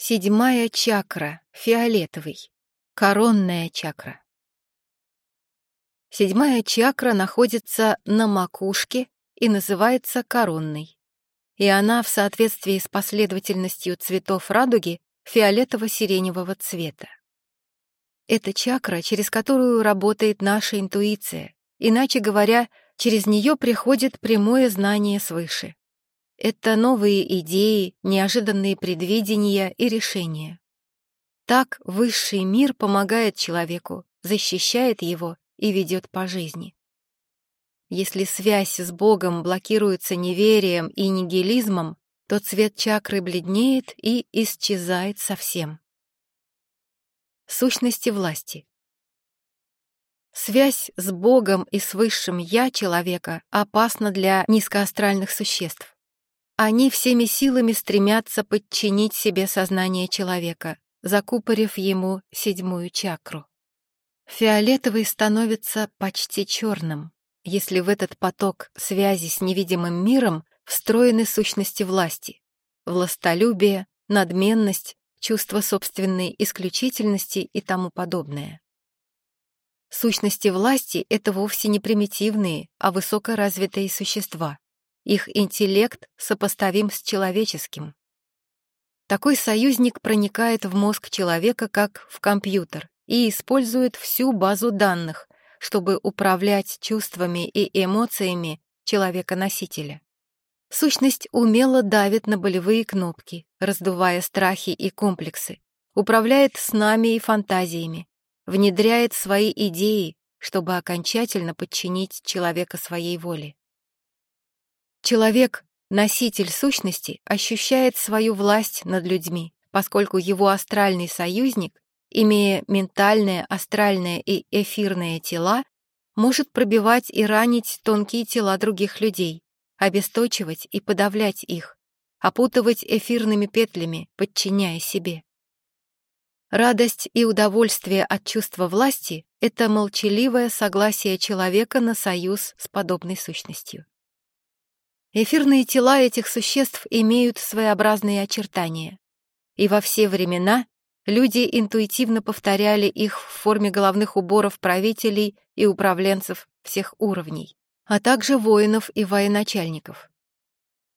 Седьмая чакра, фиолетовый, коронная чакра. Седьмая чакра находится на макушке и называется коронной. И она в соответствии с последовательностью цветов радуги фиолетово-сиреневого цвета. Это чакра, через которую работает наша интуиция, иначе говоря, через нее приходит прямое знание свыше. Это новые идеи, неожиданные предвидения и решения. Так высший мир помогает человеку, защищает его и ведет по жизни. Если связь с Богом блокируется неверием и нигилизмом, то цвет чакры бледнеет и исчезает совсем. Сущности власти. Связь с Богом и с высшим «я» человека опасна для низкоастральных существ. Они всеми силами стремятся подчинить себе сознание человека, закупорив ему седьмую чакру. Фиолетовый становится почти черным, если в этот поток связи с невидимым миром встроены сущности власти, властолюбие, надменность, чувство собственной исключительности и тому подобное. Сущности власти — это вовсе не примитивные, а высокоразвитые существа. Их интеллект сопоставим с человеческим. Такой союзник проникает в мозг человека как в компьютер и использует всю базу данных, чтобы управлять чувствами и эмоциями человека-носителя. Сущность умело давит на болевые кнопки, раздувая страхи и комплексы, управляет снами и фантазиями, внедряет свои идеи, чтобы окончательно подчинить человека своей воле. Человек, носитель сущности, ощущает свою власть над людьми, поскольку его астральный союзник, имея ментальное, астральное и эфирное тела, может пробивать и ранить тонкие тела других людей, обесточивать и подавлять их, опутывать эфирными петлями, подчиняя себе. Радость и удовольствие от чувства власти — это молчаливое согласие человека на союз с подобной сущностью. Эфирные тела этих существ имеют своеобразные очертания, и во все времена люди интуитивно повторяли их в форме головных уборов правителей и управленцев всех уровней, а также воинов и военачальников.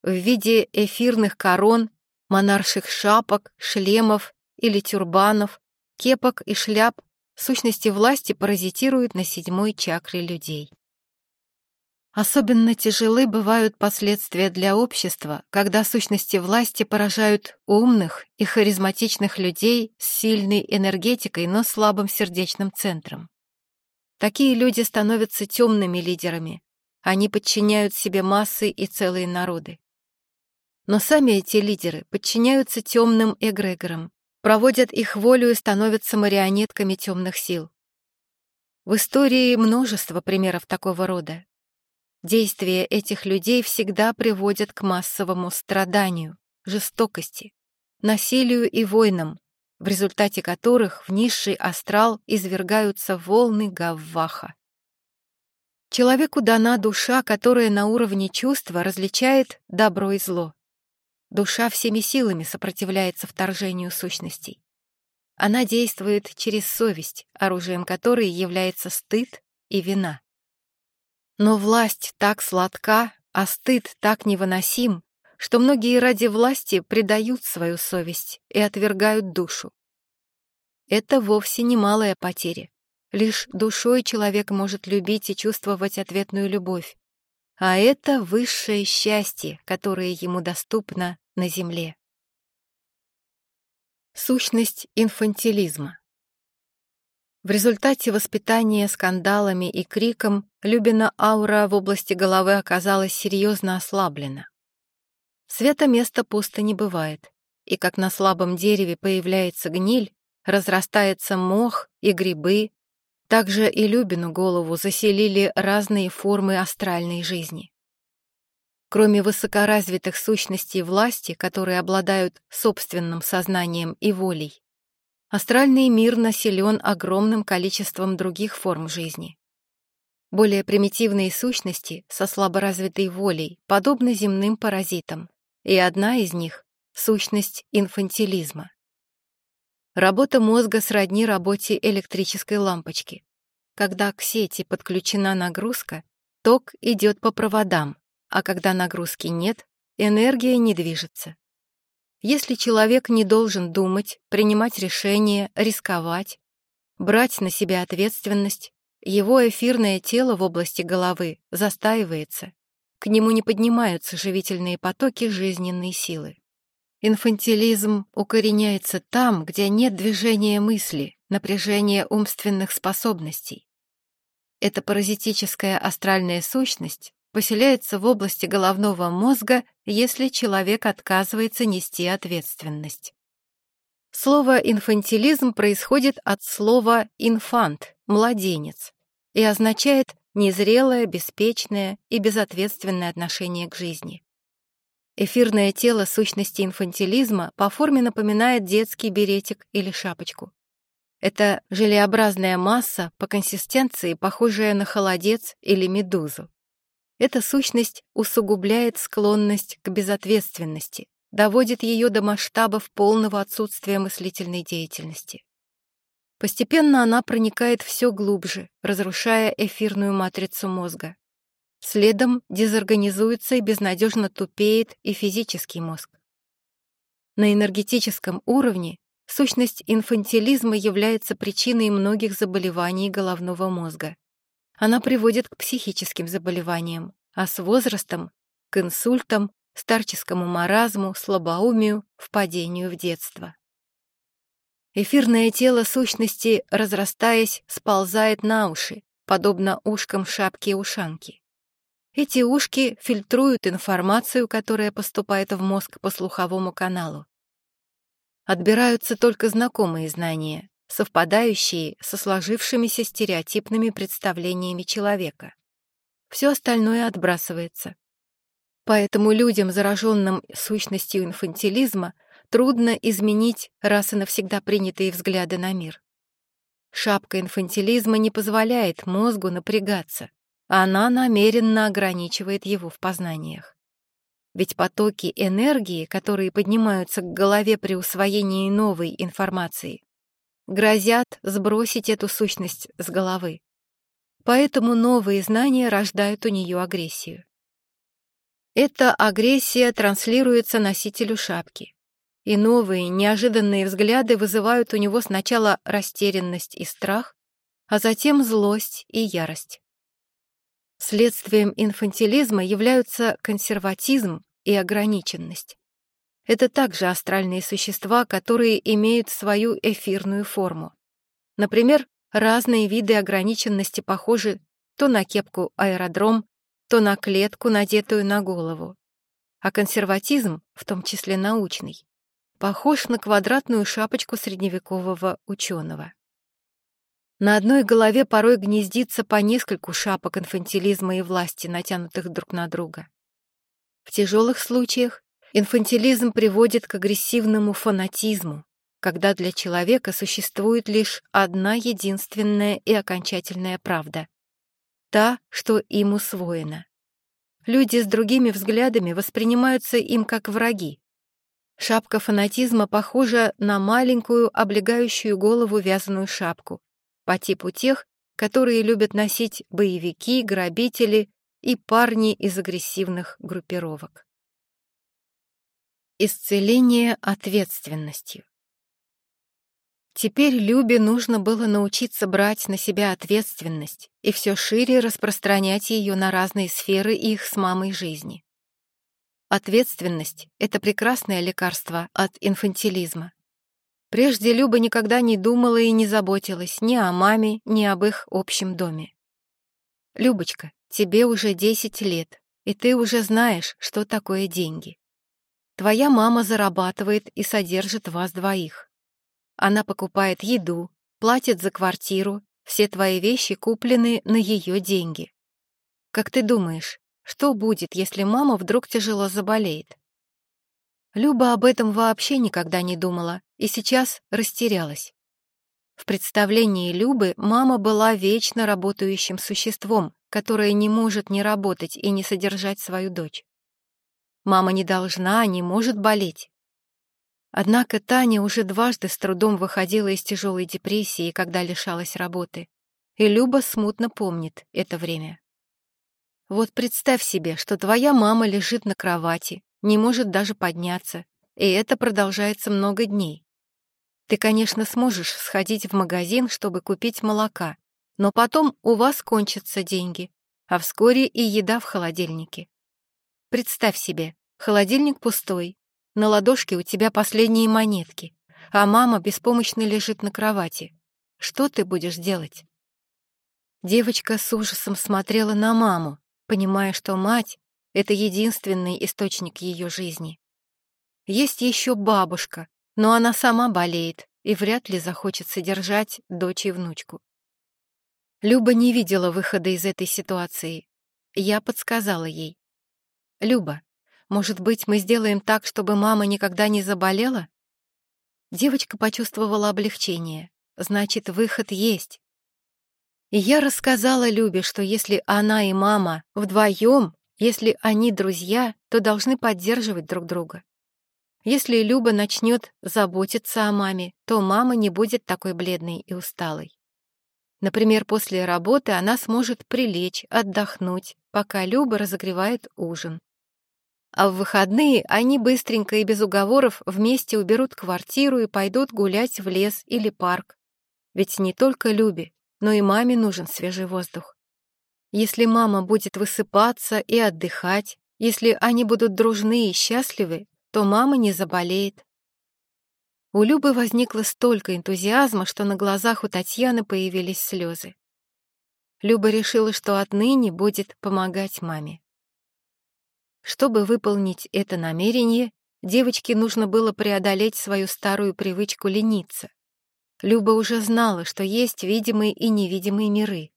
В виде эфирных корон, монарших шапок, шлемов или тюрбанов, кепок и шляп сущности власти паразитируют на седьмой чакре людей. Особенно тяжелы бывают последствия для общества, когда сущности власти поражают умных и харизматичных людей с сильной энергетикой, но слабым сердечным центром. Такие люди становятся темными лидерами, они подчиняют себе массы и целые народы. Но сами эти лидеры подчиняются темным эгрегорам, проводят их волю и становятся марионетками темных сил. В истории множество примеров такого рода, Действия этих людей всегда приводят к массовому страданию, жестокости, насилию и войнам, в результате которых в низший астрал извергаются волны Гавваха. Человеку дана душа, которая на уровне чувства различает добро и зло. Душа всеми силами сопротивляется вторжению сущностей. Она действует через совесть, оружием которой является стыд и вина. Но власть так сладка, а стыд так невыносим, что многие ради власти предают свою совесть и отвергают душу. Это вовсе не малая потеря. Лишь душой человек может любить и чувствовать ответную любовь. А это высшее счастье, которое ему доступно на земле. Сущность инфантилизма в результате воспитания скандалами и криком Любина аура в области головы оказалась серьезно ослаблена. Света места пусто не бывает, и как на слабом дереве появляется гниль, разрастается мох и грибы, также и Любину голову заселили разные формы астральной жизни. Кроме высокоразвитых сущностей власти, которые обладают собственным сознанием и волей, Астральный мир населен огромным количеством других форм жизни. Более примитивные сущности со слаборазвитой волей подобны земным паразитам, и одна из них — сущность инфантилизма. Работа мозга сродни работе электрической лампочки. Когда к сети подключена нагрузка, ток идет по проводам, а когда нагрузки нет, энергия не движется. Если человек не должен думать, принимать решения, рисковать, брать на себя ответственность, его эфирное тело в области головы застаивается, к нему не поднимаются живительные потоки жизненной силы. Инфантилизм укореняется там, где нет движения мысли, напряжения умственных способностей. Эта паразитическая астральная сущность поселяется в области головного мозга, если человек отказывается нести ответственность. Слово «инфантилизм» происходит от слова «инфант» — «младенец» и означает незрелое, беспечное и безответственное отношение к жизни. Эфирное тело сущности инфантилизма по форме напоминает детский беретик или шапочку. Это желеобразная масса, по консистенции похожая на холодец или медузу. Эта сущность усугубляет склонность к безответственности, доводит ее до масштабов полного отсутствия мыслительной деятельности. Постепенно она проникает все глубже, разрушая эфирную матрицу мозга. Следом дезорганизуется и безнадежно тупеет и физический мозг. На энергетическом уровне сущность инфантилизма является причиной многих заболеваний головного мозга. Она приводит к психическим заболеваниям, а с возрастом — к инсультам, старческому маразму, слабоумию, впадению в детство. Эфирное тело сущности, разрастаясь, сползает на уши, подобно ушкам шапки-ушанки. Эти ушки фильтруют информацию, которая поступает в мозг по слуховому каналу. Отбираются только знакомые знания, совпадающие со сложившимися стереотипными представлениями человека. Все остальное отбрасывается. Поэтому людям, зараженным сущностью инфантилизма, трудно изменить раз и навсегда принятые взгляды на мир. Шапка инфантилизма не позволяет мозгу напрягаться, она намеренно ограничивает его в познаниях. Ведь потоки энергии, которые поднимаются к голове при усвоении новой информации, грозят сбросить эту сущность с головы. Поэтому новые знания рождают у нее агрессию. Эта агрессия транслируется носителю шапки и новые, неожиданные взгляды вызывают у него сначала растерянность и страх, а затем злость и ярость. Следствием инфантилизма являются консерватизм и ограниченность. Это также астральные существа, которые имеют свою эфирную форму. Например, разные виды ограниченности похожи то на кепку аэродром, то на клетку, надетую на голову. А консерватизм, в том числе научный, похож на квадратную шапочку средневекового ученого. На одной голове порой гнездится по нескольку шапок инфантилизма и власти, натянутых друг на друга. В тяжелых случаях инфантилизм приводит к агрессивному фанатизму, когда для человека существует лишь одна единственная и окончательная правда — та, что им усвоена. Люди с другими взглядами воспринимаются им как враги, Шапка фанатизма похожа на маленькую, облегающую голову вязаную шапку, по типу тех, которые любят носить боевики, грабители и парни из агрессивных группировок. Исцеление ответственностью. Теперь Любе нужно было научиться брать на себя ответственность и все шире распространять ее на разные сферы их с мамой жизни. Ответственность — это прекрасное лекарство от инфантилизма. Прежде Люба никогда не думала и не заботилась ни о маме, ни об их общем доме. «Любочка, тебе уже 10 лет, и ты уже знаешь, что такое деньги. Твоя мама зарабатывает и содержит вас двоих. Она покупает еду, платит за квартиру, все твои вещи куплены на ее деньги. Как ты думаешь, что будет, если мама вдруг тяжело заболеет? Люба об этом вообще никогда не думала и сейчас растерялась. В представлении Любы мама была вечно работающим существом, которое не может не работать и не содержать свою дочь. Мама не должна, не может болеть. Однако Таня уже дважды с трудом выходила из тяжелой депрессии, когда лишалась работы. И Люба смутно помнит это время. Вот представь себе, что твоя мама лежит на кровати, не может даже подняться, и это продолжается много дней. Ты, конечно, сможешь сходить в магазин, чтобы купить молока, но потом у вас кончатся деньги, а вскоре и еда в холодильнике. Представь себе, холодильник пустой, на ладошке у тебя последние монетки, а мама беспомощно лежит на кровати. Что ты будешь делать? Девочка с ужасом смотрела на маму, понимая, что мать — это единственный источник ее жизни. Есть еще бабушка, но она сама болеет и вряд ли захочет содержать дочь и внучку. Люба не видела выхода из этой ситуации. Я подсказала ей. «Люба, может быть, мы сделаем так, чтобы мама никогда не заболела?» Девочка почувствовала облегчение. Значит, выход есть. И я рассказала Любе, что если она и мама вдвоем, если они друзья, то должны поддерживать друг друга. Если Люба начнет заботиться о маме, то мама не будет такой бледной и усталой. Например, после работы она сможет прилечь, отдохнуть, пока Люба разогревает ужин. А в выходные они быстренько и без уговоров вместе уберут квартиру и пойдут гулять в лес или парк. Ведь не только Любе, но и маме нужен свежий воздух. Если мама будет высыпаться и отдыхать, если они будут дружны и счастливы, то мама не заболеет. У Любы возникло столько энтузиазма, что на глазах у Татьяны появились слезы. Люба решила, что отныне будет помогать маме. Чтобы выполнить это намерение, девочке нужно было преодолеть свою старую привычку лениться. Люба уже знала, что есть видимые и невидимые миры.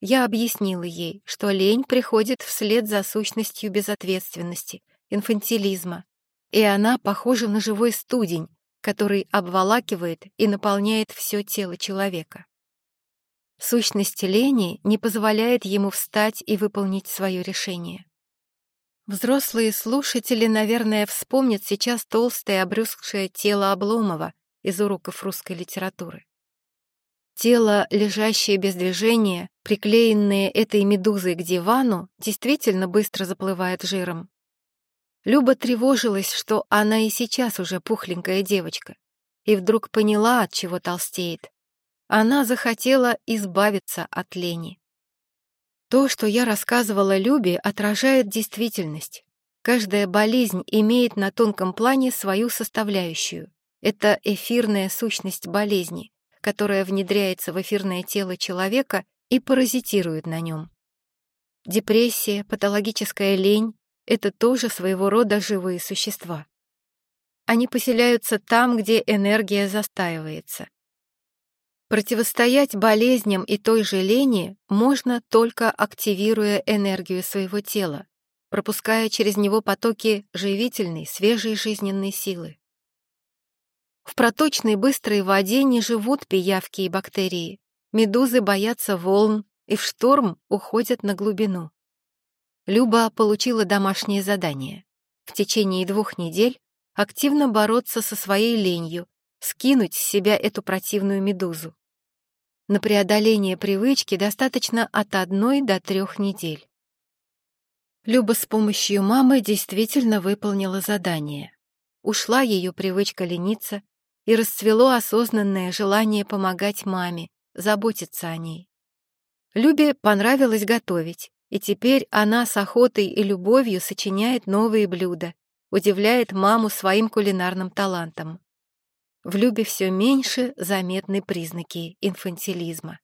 Я объяснила ей, что лень приходит вслед за сущностью безответственности, инфантилизма, и она похожа на живой студень, который обволакивает и наполняет все тело человека. Сущность лени не позволяет ему встать и выполнить свое решение. Взрослые слушатели, наверное, вспомнят сейчас толстое обрюзгшее тело Обломова, из уроков русской литературы. Тело, лежащее без движения, приклеенное этой медузой к дивану, действительно быстро заплывает жиром. Люба тревожилась, что она и сейчас уже пухленькая девочка, и вдруг поняла, от чего толстеет. Она захотела избавиться от лени. То, что я рассказывала Любе, отражает действительность. Каждая болезнь имеет на тонком плане свою составляющую. Это эфирная сущность болезни, которая внедряется в эфирное тело человека и паразитирует на нем. Депрессия, патологическая лень — это тоже своего рода живые существа. Они поселяются там, где энергия застаивается. Противостоять болезням и той же лени можно только активируя энергию своего тела, пропуская через него потоки живительной, свежей жизненной силы. В проточной быстрой воде не живут пиявки и бактерии. Медузы боятся волн и в шторм уходят на глубину. Люба получила домашнее задание. В течение двух недель активно бороться со своей ленью, скинуть с себя эту противную медузу. На преодоление привычки достаточно от одной до трех недель. Люба с помощью мамы действительно выполнила задание. Ушла ее привычка лениться, и расцвело осознанное желание помогать маме, заботиться о ней. Любе понравилось готовить, и теперь она с охотой и любовью сочиняет новые блюда, удивляет маму своим кулинарным талантом. В Любе все меньше заметны признаки инфантилизма.